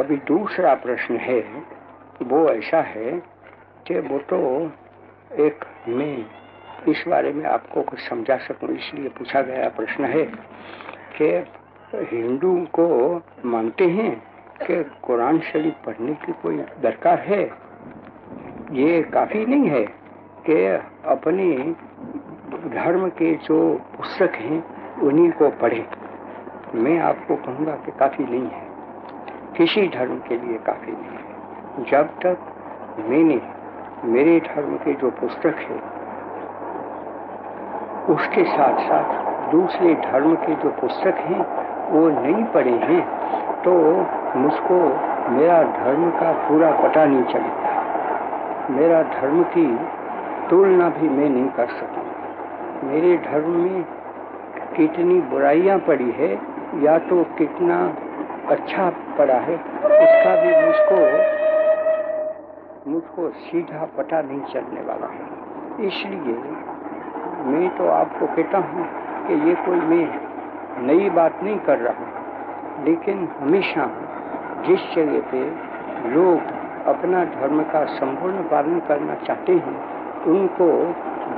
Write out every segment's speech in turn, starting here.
अभी दूसरा प्रश्न है, वो ऐसा है कि वो तो एक मैं, इस बारे में आपको कुछ समझा सकूँ, इसलिए पूछा गया प्रश्न है कि हिंदू को मानते हैं कि कुरान शरीफ पढ़ने की कोई दरकार है? ये काफ़ी नहीं है कि अपने धर्म के जो पुस्तक हैं, उन्हीं को पढ़े। मैं आपको कहूँगा कि काफ़ी नहीं है। किसी धर्म के लिए काफ़ी नहीं है। जब तक मैंने मेरे धर्म के जो पुस्तक है, उसके साथ साथ दूसरे धर्म के जो पुस्तक हैं, वो नहीं पढ़े हैं तो मुझको मेरा धर्म का पूरा पता नहीं चलेगा। मेरा धर्म की तुलना भी मैं नहीं कर सकूँगा। मेरे धर्म में कितनी बुराइयाँ पड़ी है, या तो कितना अच्छा पड़ा है, उसका भी मुझको मुझको सीधा पता नहीं चलने वाला है। इसलिए मैं तो आपको कहता हूँ कि ये कोई मैं नई बात नहीं कर रहा हूँ, लेकिन हमेशा जिस जगह पे लोग अपना धर्म का संपूर्ण पालन करना चाहते हैं, उनको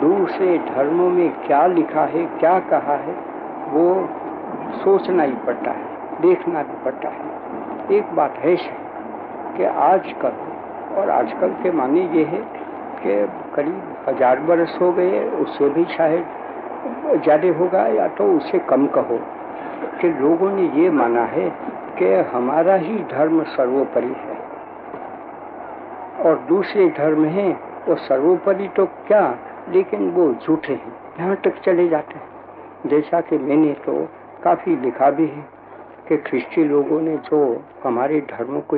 दूसरे धर्मों में क्या लिखा है, क्या कहा है, वो सोचना ही पड़ता है। देखना भी पड़ता है। एक बात है कि आजकल, और आजकल के माने ये है कि करीब हज़ार बरस हो गए उससे भी शायद ज़्यादा होगा या तो उससे कम कहो कि लोगों ने ये माना है कि हमारा ही धर्म सर्वोपरि है। और दूसरे धर्म हैं, वो सर्वोपरि तो क्या, लेकिन वो झूठे हैं। यहाँ तक चले जाते हैं। जैसा कि मैंने तो काफ़ी लिखा भी है। कि ख्रिस्टी लोगों ने जो हमारे धर्म को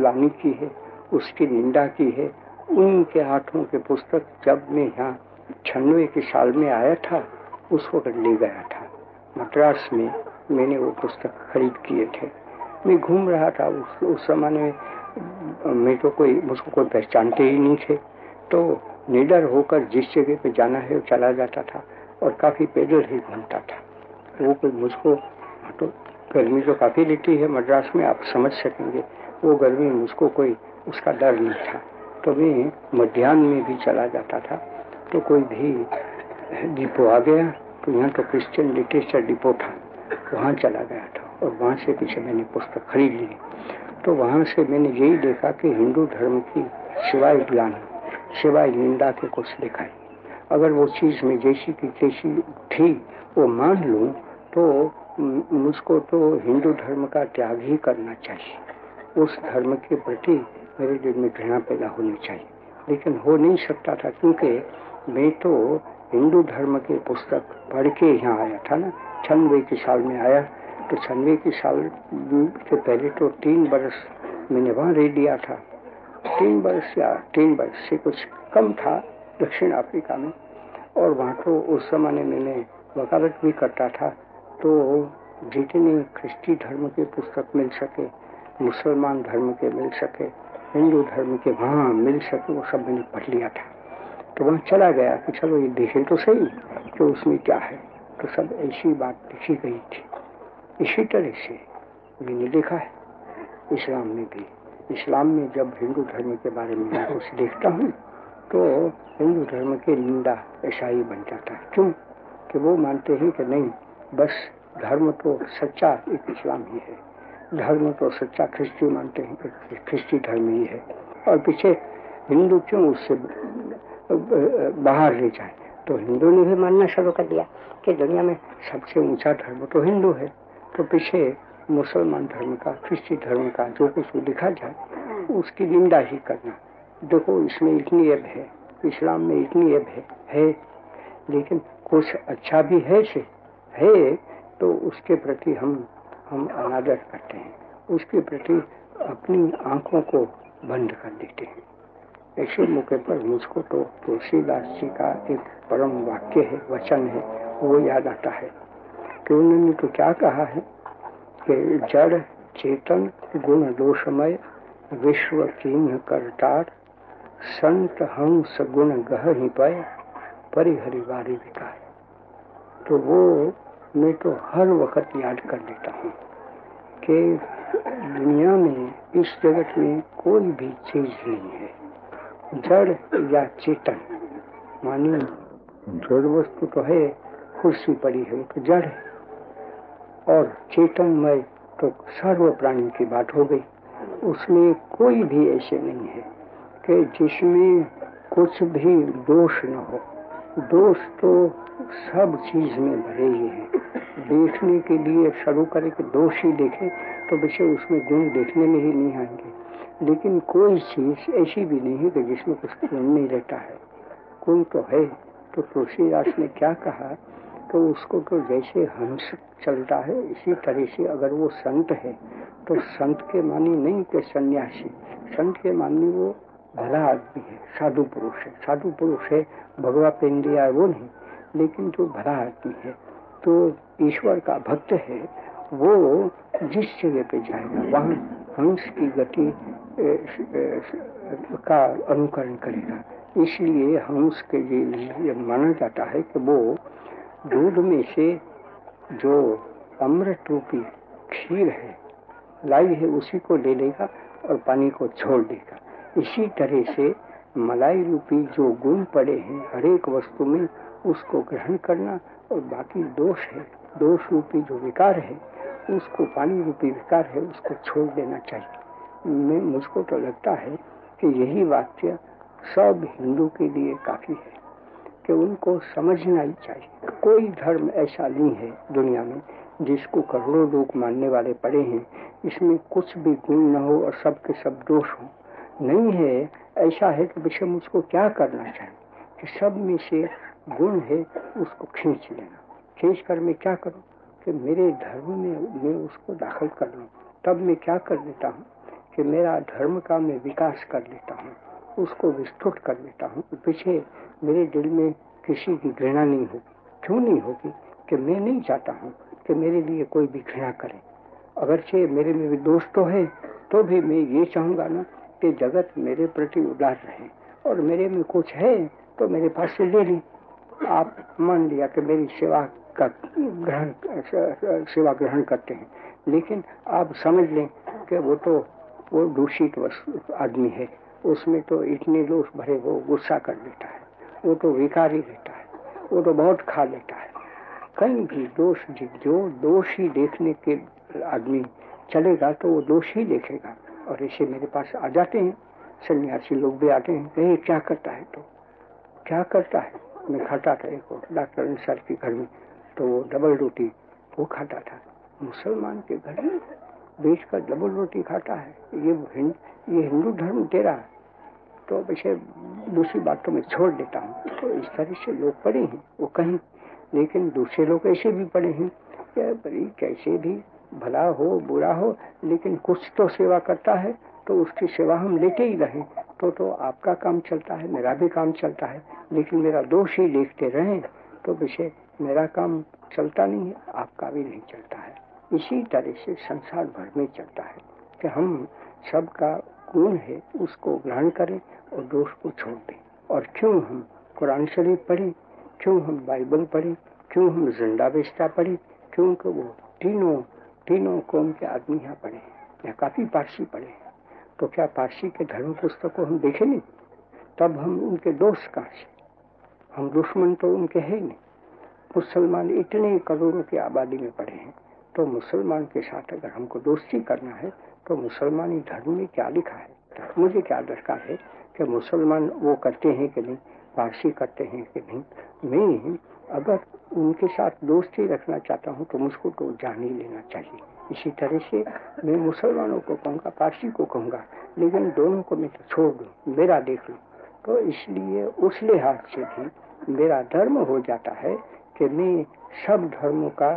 लानी की है, उसकी निंदा की है, उनके हाथों के पुस्तक जब मैं यहाँ छन्नवे के साल में आया था, उस वक्त ले गया था। मद्रास में मैंने वो पुस्तक खरीद किए थे। मैं घूम रहा था, उस उस समय में मैं तो कोई मुझको कोई पहचानते ही नहीं थे। तो निडर होकर जिस जगह पे जाना है, वो चला जाता था और काफ़ी पैदल ही घूमता था। वो कोई मुझको तो गर्मी तो काफ़ी लेती है मद्रास में, आप समझ सकेंगे, वो गर्मी मुझको कोई, उसका डर नहीं था। तो मैं मध्यान्ह में भी चला जाता था तो कोई भी डिपो आ गया तो यहाँ तो क्रिश्चियन लिटरेचर डिपो था, वहाँ चला गया था, और वहाँ से पीछे मैंने पुस्तक खरीद ली। तो वहाँ से मैंने यही देखा कि हिंदू धर्म की सिवाय ज्ञान सिवाय निंदा के कुछ दिखाई। अगर वो चीज़ में जैसी की जैसी थी, वो मान लूँ तो मुझको तो हिंदू धर्म का त्याग ही करना चाहिए। उस धर्म के प्रति मेरे दिल में घृणा पैदा होनी चाहिए। लेकिन हो नहीं सकता था, क्योंकि मैं तो हिंदू धर्म के पुस्तक पढ़ के यहाँ आया था ना। छनवे के साल में आया। तो छनवे के साल से पहले तो तीन बरस मैंने वहाँ रह दिया था। तीन बरस या तीन बरस से कुछ कम था दक्षिण अफ्रीका में। और वहाँ तो उस समय मैंने वकालत भी करता था। तो जितने ख्रिस्ती धर्म के पुस्तक मिल सके, मुसलमान धर्म के मिल सके, हिंदू धर्म के वहाँ मिल सके, वो सब मैंने पढ़ लिया था। तो वहाँ चला गया कि चलो ये देखें तो सही कि उसमें क्या है। तो सब ऐसी बात लिखी गई थी। इसी तरह से मैंने देखा है। इस्लाम में भी। इस्लाम में जब हिंदू धर्म के बारे में मैं कुछ देखता हूँ तो हिंदू धर्म के निंदा ही बन जाता है। क्यों? कि वो मानते हैं कि नहीं बस धर्म तो सच्चा एक इस्लाम ही। है धर्म तो सच्चा ख्रिस्ती मानते हैं ख्रिस्ती धर्म ही है। और पीछे हिंदू क्यों उससे बाहर ले जाए? तो हिंदू ने भी मानना शुरू कर दिया कि दुनिया में सबसे ऊँचा धर्म तो हिंदू है। तो पीछे मुसलमान धर्म का ख्रिस्ती धर्म का जो कुछ लिखा जाए उसकी निंदा ही करना। देखो इसमें इतनी एब है इस्लाम में इतनी एब है, है लेकिन कुछ अच्छा भी है से है तो उसके प्रति हम हम अनादर करते हैं। उसके प्रति अपनी आँखों को बंद कर देते हैं। ऐसे मौके पर मुझको तो तुलसीदास जी का एक परम वाक्य है, वचन है, वो याद आता है कि उन्होंने तो क्या कहा है कि जड़, चेतन, गुण, दोषमय, विश्व चिन्ह करतार, संत, हंस, गुण, गह, ही पाए परिहरि बारी विकार। तो वो मैं तो हर वक्त याद कर लेता हूँ कि दुनिया में इस जगत में कोई भी चीज़ नहीं है। जड़ या चेतन, मानी जड़ वस्तु तो है, कुर्सी पड़ी है तो जड़ है। और चेतनमय तो सर्व प्राणी की बात हो गई। उसमें कोई भी ऐसे नहीं है कि जिसमें कुछ भी दोष न हो। दोष तो सब चीज़ में भरे ही है। देखने के लिए शुरू करें कि दोष ही देखे तो विषय उसमें गुण देखने में ही नहीं आएँगे। लेकिन कोई चीज़ ऐसी भी नहीं है कि जिसमें कुछ गुण नहीं रहता है। गुण तो है तो तुलसीदास ने क्या कहा तो उसको तो जैसे हंस चलता है, इसी तरह से अगर वो संत है तो संत के मानी नहीं के सन्यासी। संत के मानी वो भला आदमी है, साधु पुरुष है। साधु पुरुष है, भगवा है, वो नहीं। लेकिन जो भला आदमी है तो ईश्वर का भक्त है, वो जिस जगह पे जाएगा, वहाँ हंस की गति का अनुकरण करेगा। इसलिए हंस के लिए माना जाता है कि वो दूध में से जो अमृत रूपी खीर है, लाई है, उसी को ले लेगा और पानी को छोड़ देगा। इसी तरह से मलाई रूपी जो गुण पड़े हैं हर एक वस्तु में, उसको ग्रहण करना और बाकी दोष है, दोष रूपी जो विकार है, उसको पानी रूपी विकार है, उसको छोड़ देना चाहिए। मैं, मुझको तो लगता है कि यही वाक्य सब हिंदू के लिए काफ़ी है, कि उनको समझना ही चाहिए। कोई धर्म ऐसा नहीं है दुनिया में जिसको करोड़ों लोग मानने वाले पड़े हैं, इसमें कुछ भी गुण न हो और सबके सब दोष हो। नहीं है, ऐसा है कि विषय मुझको क्या करना चाहिए? कि सब में से गुण है, उसको खींच लेना। खींच कर मैं क्या करूँ? कि मेरे धर्म में मैं उसको दाखिल कर लूँ। तब मैं क्या कर लेता हूँ? कि मेरा धर्म का मैं विकास कर लेता हूँ। उसको विस्तृत कर लेता हूँ। पीछे मेरे दिल में किसी की घृणा नहीं होगी। क्यों नहीं होगी? कि मैं नहीं चाहता हूँ कि मेरे लिए कोई भी घृणा करे। अगरचे मेरे में भी दोष तो है तो भी मैं ये चाहूँगा ना कि जगत मेरे प्रति उदार रहे और मेरे में कुछ है तो मेरे पास से ले ली। आप मान लिया कि मेरी सेवा का ग्रहण, सेवा ग्रहण करते हैं। लेकिन आप समझ लें कि वो तो वो दूषित आदमी है। उसमें तो इतने दोष भरे वो गुस्सा कर लेता है। वो तो विकारी रहता है। वो तो बहुत खा लेता है। कहीं भी दोष, जो दोष देखने के आदमी चलेगा तो वो दोष ही देखेगा। और ऐसे मेरे पास आ जाते हैं। सन्यासी लोग भी आते हैं। कहे क्या करता है तो? क्या करता है? मैं खाता था एक और डॉक्टर अंसार के घर में तो वो डबल रोटी वो खाता था। मुसलमान के घर में बेच कर डबल रोटी खाता है। ये हिंद, ये हिंदू धर्म तेरा है। तो वैसे दूसरी बात तो मैं छोड़ देता हूँ। तो इस तरह से लोग पड़े हैं। वो कहीं लेकिन दूसरे लोग ऐसे भी पड़े हैं। कैसे भी भला हो, बुरा हो, लेकिन कुछ तो सेवा करता है तो उसकी सेवा हम लेते ही रहे। तो तो आपका काम चलता है, मेरा भी काम चलता है, लेकिन मेरा दोष ही देखते रहे तो विषय मेरा काम चलता नहीं है, आपका भी नहीं चलता है। इसी तरह से संसार भर में चलता है कि हम सबका गुण है, उसको ग्रहण करें और दोष को छोड़ दें। और क्यों हम कुरान शरीफ पढ़ें, क्यों हम बाइबल पढ़ें, क्यों हम ज़िंदा बेस्ता पढ़ें, क्योंकि वो तीनों तीनों कौम के आदमी यहाँ पढ़े या काफ़ी पारसी पढ़े तो क्या पारसी के धर्म पुस्तक को हम देखे नहीं? तब हम उनके दोस्त कहाँ से? हम दुश्मन तो उनके है नहीं। मुसलमान इतने करोड़ों की आबादी में पड़े हैं तो मुसलमान के साथ अगर हमको दोस्ती करना है तो मुसलमानी धर्म में क्या लिखा है? मुझे क्या दरकार है कि मुसलमान वो करते हैं कि नहीं, पारसी करते हैं कि नहीं? मैं अगर उनके साथ दोस्ती रखना चाहता हूँ तो मुझको तो जान ही लेना चाहिए। इसी तरह से मैं मुसलमानों को कहूँगा, पारसी को कहूँगा, लेकिन दोनों को मैं तो छोड़ दूँ, मेरा देख लूँ। तो इसलिए उस लिहाज से भी मेरा धर्म हो जाता है कि मैं सब धर्मों का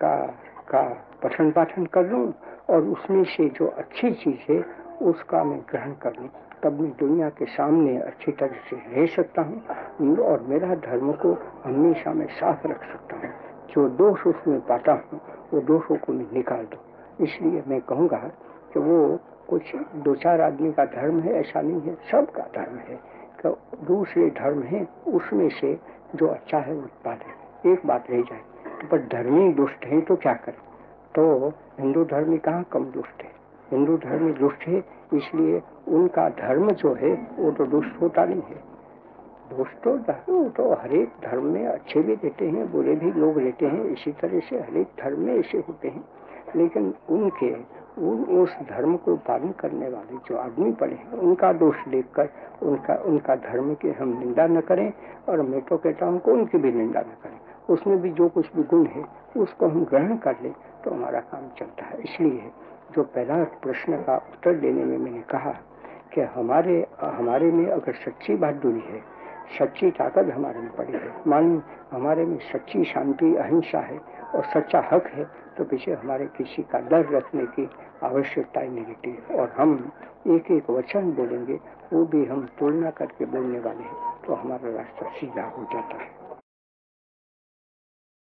का का पठन पाठन कर लूँ और उसमें से जो अच्छी चीज़ है, उसका मैं ग्रहण कर लूँ। तब मैं दुनिया के सामने अच्छी तरह से रह सकता हूँ और मेरा धर्म को हमेशा मैं साफ़ रख सकता हूँ। जो दोष उसमें पाता हूँ, वो दोषों को मैं निकाल दू। इसलिए मैं कहूँगा कि वो कुछ दो चार आदमी का धर्म है, ऐसा नहीं है, सबका धर्म है। कि दूसरे धर्म है, उसमें से जो अच्छा है उत्पादन एक बात रह जाए तो पर धर्मी दुष्ट है तो क्या करें? तो हिंदू धर्म कहाँ कम दुष्ट है? हिंदू धर्म दुष्ट है इसलिए उनका धर्म जो है, वो तो दुष्ट होता नहीं है। दुष्ट तो धर्म तो हरेक धर्म में अच्छे भी रहते हैं, बुरे भी लोग रहते हैं, इसी तरह से हरेक धर्म में ऐसे होते हैं। लेकिन उनके, उन, उस धर्म को पालन करने वाले जो आदमी पड़े हैं, उनका दोष देखकर, उनका उनका धर्म की हम निंदा न करें और मैं तो कहता हूँ उनकी भी निंदा न करें। उसमें भी जो कुछ भी गुण है, उसको हम ग्रहण कर ले तो हमारा काम चलता है। इसलिए जो पहला प्रश्न का उत्तर देने में मैंने कहा कि हमारे हमारे में अगर सच्ची बहादुरी है, सच्ची ताकत हमारे में पड़ी है, मान हमारे में सच्ची शांति, अहिंसा है और सच्चा हक है तो पीछे हमारे किसी का डर रखने की आवश्यकता ही नहीं रहती और हम एक एक वचन बोलेंगे, वो भी हम तुलना करके बोलने वाले हैं तो हमारा रास्ता सीधा हो जाता है।